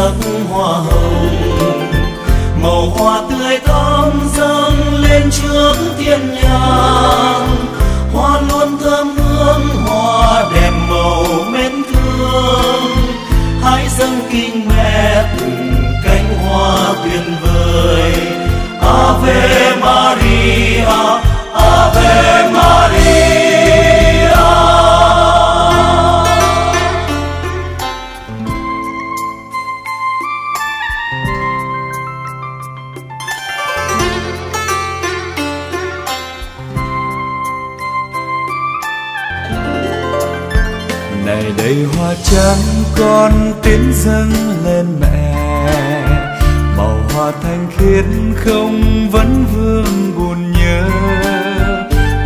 sắc hoa hồng. Màu hoa tươi thắm dâng lên trước thiên nhạc đầy hoa trắng con tiến dâng lên mẹ. Màu hoa thanh khiết không vấn vương buồn nhớ.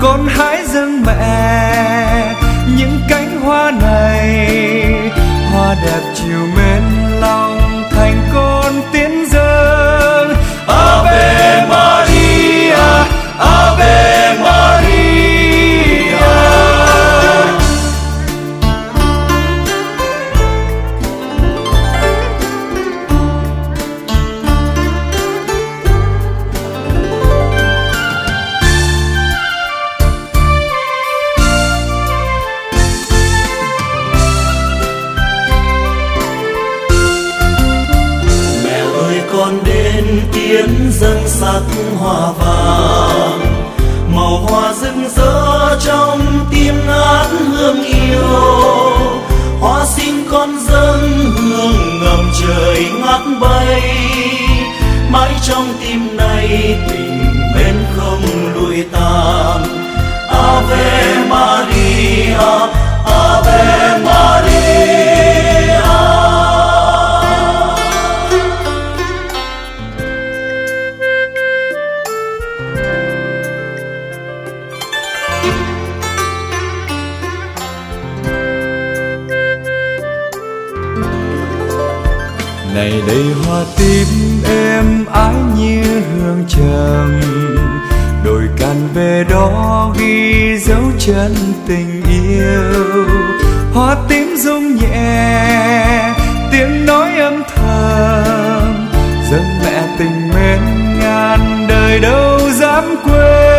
Con hãy dâng mẹ những cánh hoa này, hoa đẹp chiều mê hiến dâng sắc hoa vàng. Màu hoa rực rỡ trong tim ngát hương yêu. Hoa xin con dâng hương ngầm trời ngát bay. Mãi trong tim này tình bên không lụi tàn. Ave maria ave maria. Này đây hoa tím êm ái như hương trầm. Đồi cạn về đó ghi dấu chân tình yêu. Hoa tím rung nhẹ, tiếng nói âm thầm. Dâng mẹ tình mến ngàn đời đâu dám quên.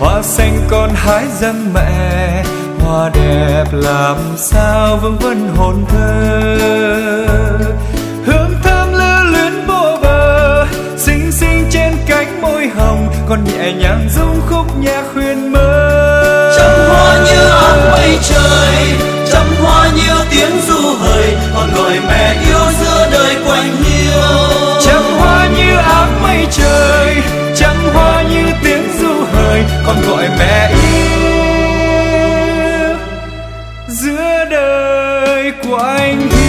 Hoa xanh con hái dâng mẹ hoa đẹp làm sao vương vấn hồn thơ. giữa đời của anh